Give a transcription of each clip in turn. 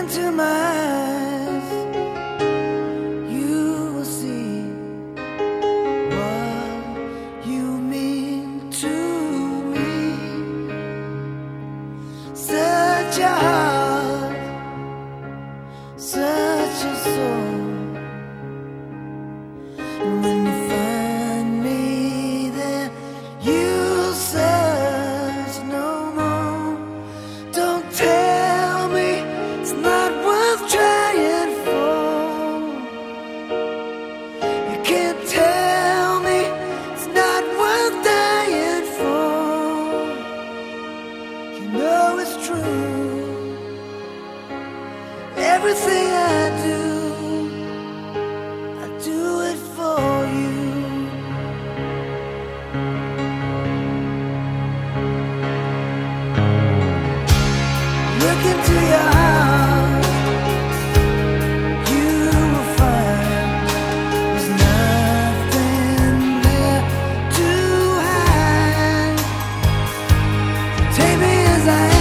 into my eyes, you will see what you mean to me. Such a Everything I do, I do it for you. Look into your heart, you will find there's nothing there to hide. Take me as I am.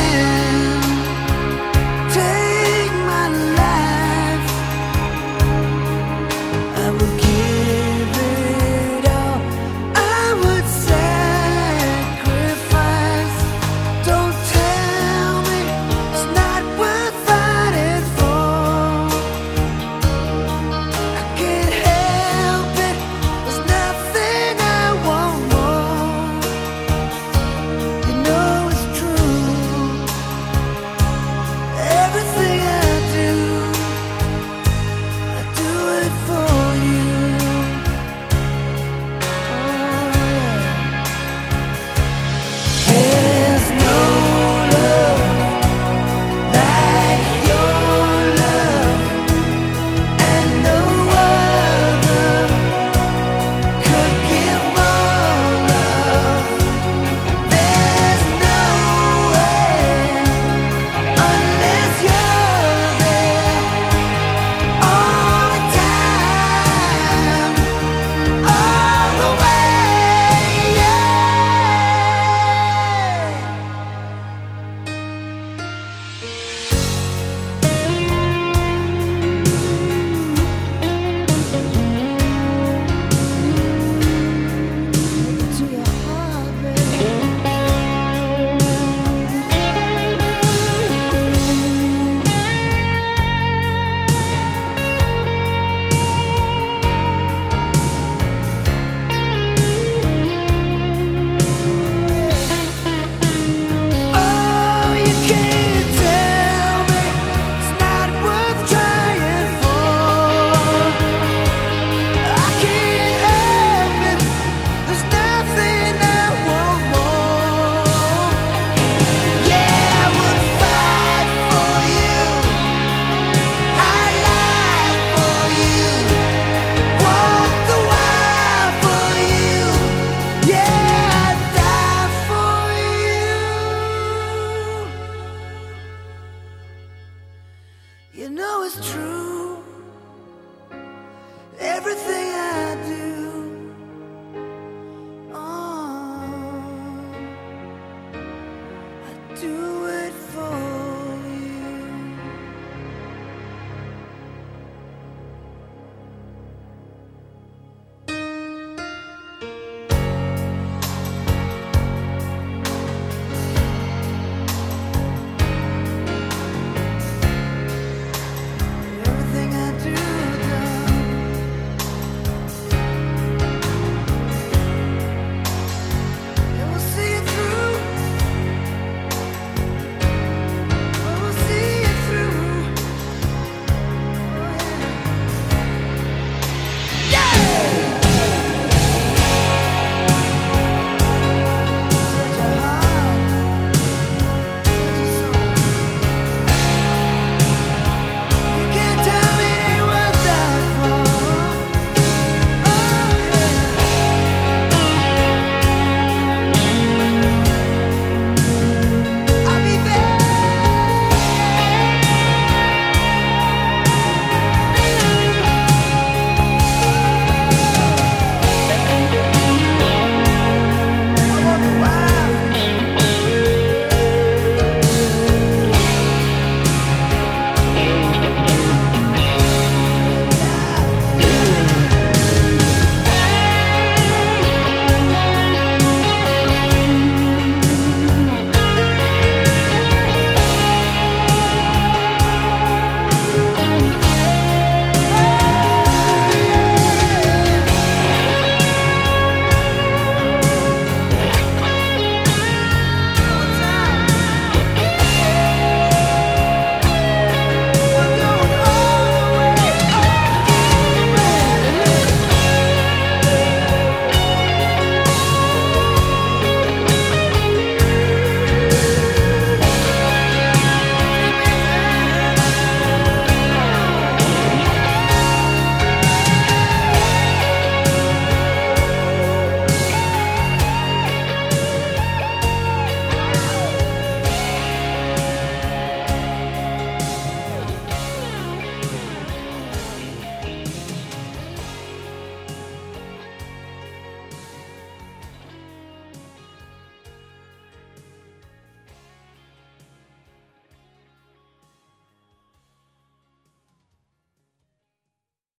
know it's true. Everything